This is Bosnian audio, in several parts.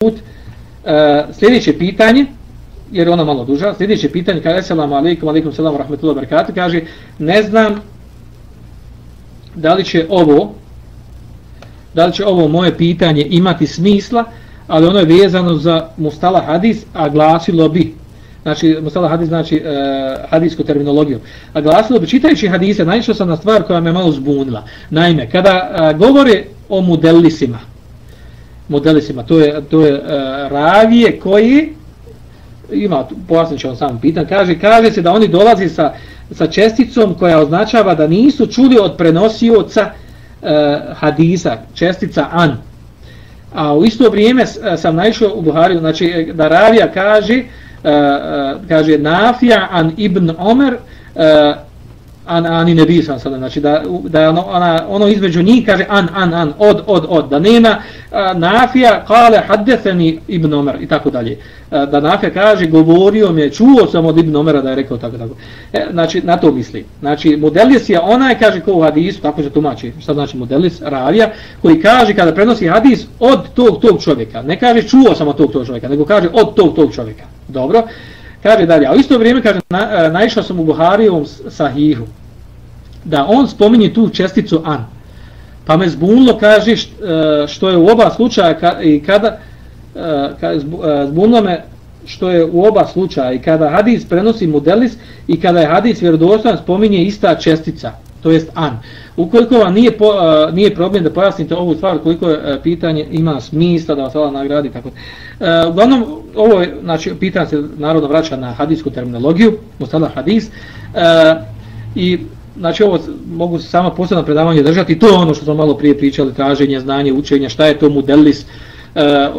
e sljedeće pitanje, jer je ono malo duža, sljedeće pitanje, kada je selamu alaikum, alaikum selam, rahmetullahi barakatuh, kaže, ne znam da li će ovo, da li će ovo moje pitanje imati smisla, ali ono je vezano za mustala hadis, a glasilo bi, znači mustala hadis znači e, hadisku terminologiju, a glasilo bi, čitajući hadise, naišao sam na stvar koja me malo zbunila. Naime, kada uh, govore o modelisima, modelisima, to je, to je uh, ravije koji, ima, pojasnit ću vam sam pitan, kaže, kaže se da oni dolazi sa, sa česticom koja označava da nisu čuli od prenosioca uh, hadisa, čestica an. A u isto vrijeme e, sam naišao u Buhariju, znači da ravija kaže, uh, uh, kaže Nafija an ibn Omer, uh, an ani ne bisan sada znači da da ono ona ono između njih kaže an an an od od od. Da nema a, nafija kale hadathani ibn Omer i tako dalje. Da nafija kaže govorio mi je čuo sam od ibn Omera da je rekao tako tako. E, znači na to misli. Znači modelis je onaj kaže ko u hadisu tako se tumači. Šta znači modelis ravija koji kaže kada prenosi hadis od tog tog čovjeka. Ne kaže čuo sam od tog tog čovjeka nego kaže od tog tog čovjeka. Dobro? Kaže dalje, a u isto vrijeme kaže, na, e, naišao sam u Buharijevom sahihu, da on spominje tu česticu an. Pa me zbunilo, kaže, e, što je u oba slučaja i kada, e, e, zbunilo me što je u oba slučaja i kada hadis prenosi modelis i kada je hadis vjerodostan spominje ista čestica, to jest an. Ukoliko vam nije, po, nije problem da pojasnite ovu stvar, koliko je pitanje ima smisla da vas ova nagradi, tako. Uglavnom, ovo je, znači, pitanje se narodno vraća na hadisku terminologiju, mustala hadis, i znači ovo mogu samo posebno predavanje držati, to je ono što smo malo prije pričali, traženje, znanje, učenje, šta je to mudelis, e, e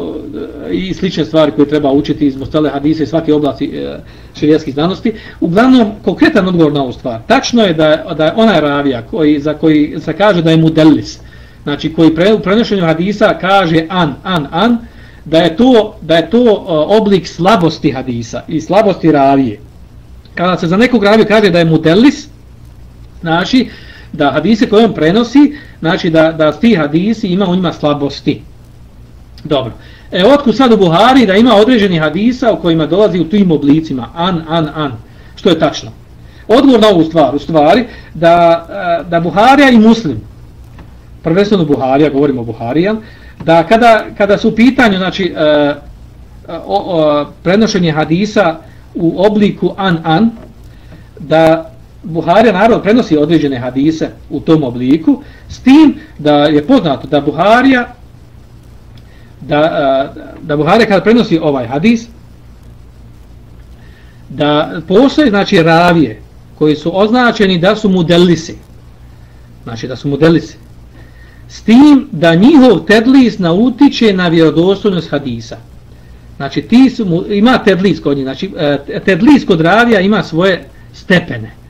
i slične stvari koje treba učiti iz Mostele Hadise i svake oblasti e, širijetskih znanosti. Uglavnom, konkretan odgovor na ovu stvar. Tačno je da, da je onaj ravija koji, za koji se kaže da je mudelis, znači koji pre, u prenošenju Hadisa kaže an, an, an, da je to, da je to e, oblik slabosti Hadisa i slabosti ravije. Kada se za nekog raviju kaže da je mudelis, znači da hadise koje on prenosi, znači da, da ti hadisi ima u njima slabosti. Dobro. E, otkud sad u Buhari da ima određeni hadisa u kojima dolazi u tim oblicima, an, an, an, što je tačno. Odgovor na ovu stvar, u stvari, da, e, da Buharija i Muslim, prvenstveno Buharija, govorimo o Buharijan, da kada, kada su u pitanju, znači, e, e, o, o, prenošenje hadisa u obliku an, an, da Buharija narod prenosi određene hadise u tom obliku, s tim da je poznato da Buharija da, da Buharija kada prenosi ovaj hadis, da postoje znači ravije koji su označeni da su mudelisi. znači da su mudelisi. s tim da njihov tedlis nautiče na vjerodostojnost hadisa. Znači ti su, ima tedlis kod njih, znači e, tedlis kod ravija ima svoje stepene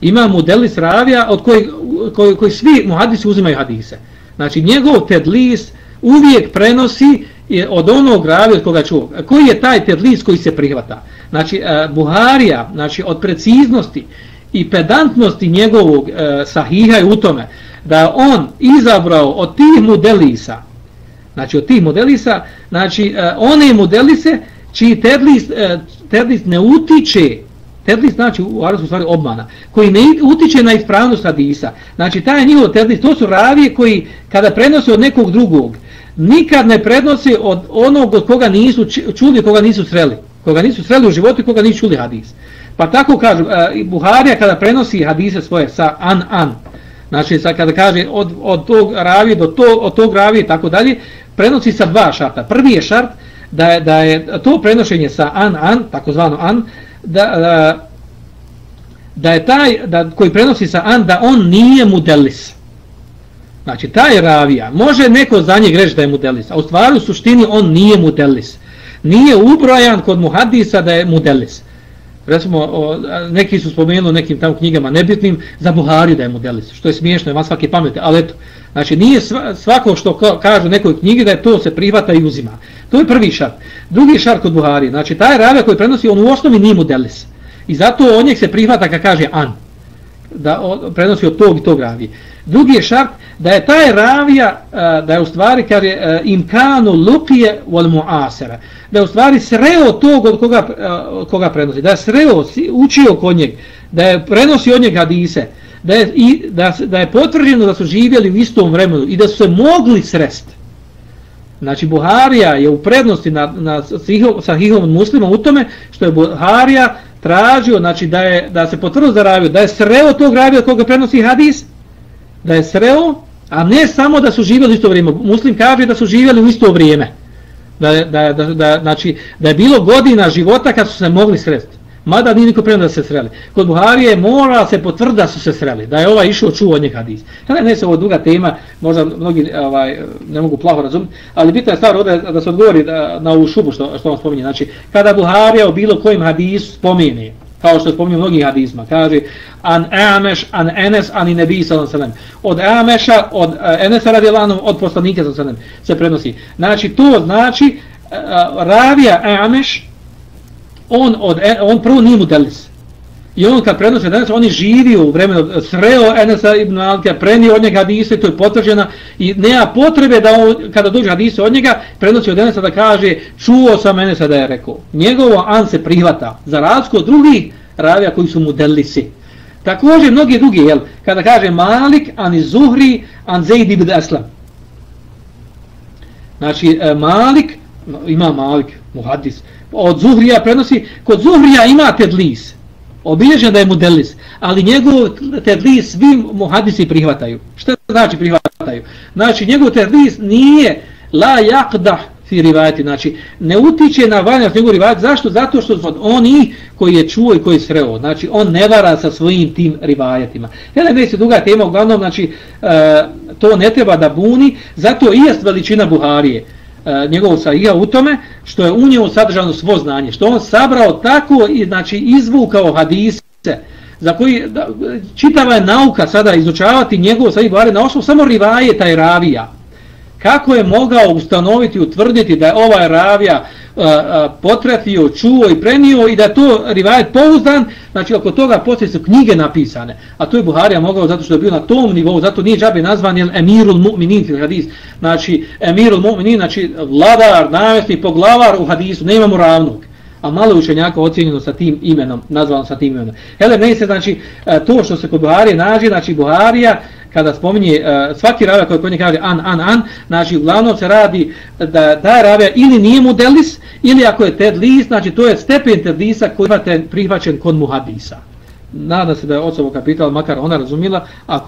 ima modelis ravija od kojeg, koji, koji svi muhadisi uzimaju hadise. Znači njegov tedlis uvijek prenosi je od onog ravija od koga čuo. Koji je taj tedlis koji se prihvata? Znači e, Buharija, znači od preciznosti i pedantnosti njegovog e, sahiha je u tome da on izabrao od tih modelisa, znači od tih modelisa, znači uh, one modelise čiji tedlis, tedlis ne utiče Tedlis znači u arabskom stvari obmana, koji ne utiče na ispravnost hadisa. Znači taj njihov tedlis, to su ravije koji kada prenose od nekog drugog, nikad ne prenose od onog od koga nisu čuli, koga nisu sreli. Koga nisu sreli u životu i koga nisu čuli hadis. Pa tako kažu, uh, Buharija kada prenosi hadise svoje sa an an, znači sa, kada kaže od, od tog ravije do to, od tog ravije i tako dalje, prenosi sa dva šarta. Prvi je šart da je, da je to prenošenje sa an an, takozvano an, da, da, da je taj da, koji prenosi sa an da on nije mudelis. Znači, taj ravija, može neko za njeg reći da je mudelis, a u stvari u suštini on nije mudelis. Nije ubrojan kod muhadisa da je mudelis. Recimo, o, neki su spomenuli nekim tamo knjigama nebitnim za Buhari da je mudelis, što je smiješno, ima svake pamete, ali eto, znači nije svako što kaže nekoj knjigi da je to se prihvata i uzima. To je prvi šart. Drugi šart kod Buhari, znači taj ravija koji prenosi, on u osnovi nije mudelis. I zato on njeg se prihvata kad kaže an. da on prenosi od tog i tog ravije. Drugi je šart da je taj ravija, e, da je u stvari kad je e, imkanu lukije wal muasera, da je u stvari sreo tog od koga, e, od koga prenosi, da je sreo, učio kod njeg, da je prenosi od njeg hadise, da je, i, da, da je potvrđeno da su živjeli u istom vremenu i da su se mogli sresti. Znači Buharija je u prednosti na, na sahihom muslima u tome što je Buharija tražio znači da je da se potvrdu za raviju, da je sreo tog ravija koga prenosi hadis, da je sreo, a ne samo da su živjeli u isto vrijeme. Muslim kaže da su živjeli u isto vrijeme. Da, da, da, da, znači, da je bilo godina života kad su se mogli sresti. Mada nije niko prema da se sreli. Kod Buharije mora se potvrda su se sreli. Da je ovaj išao čuo od njih hadis. Ne, ne se ovo druga tema, možda mnogi ovaj, ne mogu plaho razumjeti, ali bitna je stvar ovdje da se odgovori da, na ovu šubu što, što vam spominje. Znači, kada Buharija u bilo kojem hadisu spomeni, kao što spominje mnogih hadisma, kaže an Ameš, an Enes, an i Nebi sallam Od Ameša, od uh, Enesa radijalanu, od poslanike sallam se prenosi. Znači, to znači uh, ravija Ameš, on od e, on prvo nije mudelis. I on kad prenosi danas, on je živio u vremenu, sreo Enesa ibn Malika, prenio od njega hadise, to je potvrđeno, i nema potrebe da on, kada dođe hadise od njega, prenosi od Enesa da kaže, čuo sam Enesa da je rekao. Njegovo an se prihvata, za razliku od drugih ravija koji su mudelisi. Također mnogi drugi, jel, kada kaže Malik, an Zuhri, an Zaid ibn Aslam. Znači, e, Malik, ima Malik, muhadis, od Zuhrija prenosi, kod Zuhrija ima tedlis, obilježen da je mudelis, ali njegov tedlis svi muhadisi prihvataju. Što znači prihvataju? Znači, njegov tedlis nije la jakdah fi rivajati, znači ne utiče na valjnost njegov rivajati, zašto? Zato što su oni koji je čuo i koji je sreo, znači on ne vara sa svojim tim rivajatima. Hele, ne se druga tema, uglavnom, znači e, to ne treba da buni, zato i jest veličina Buharije. E, njegovog sahija u tome što je u njemu sadržano svo znanje, što on sabrao tako i znači izvukao hadise za koji da, čitava je nauka sada izučavati njegov sahih Buhari na osnovu samo rivaje taj ravija. Kako je mogao ustanoviti, utvrditi da je ovaj ravija potratio, čuo i prenio i da to rivajet pouzdan, znači oko toga poslije su knjige napisane. A to je Buharija mogao zato što je bio na tom nivou, zato nije džabe nazvan je Emirul Mu'minin fil hadis. Znači Emirul Mu'minin, znači vladar, namjesni, poglavar u hadisu, ne imamo ravnog. A malo učenjaka ocjenjeno sa tim imenom, nazvano sa tim imenom. Hele, ne se, znači, e, to što se kod Buharije nađe, znači Buharija, kada spominje uh, svaki ravija koji kod njega kaže an, an, an, znači uglavnom se radi da da ravija ili nije mudelis, ili ako je tedlis, znači to je stepen tedlisa koji je prihvaćen kod muhadisa. Nada se da je osoba kapital, makar ona razumila, ako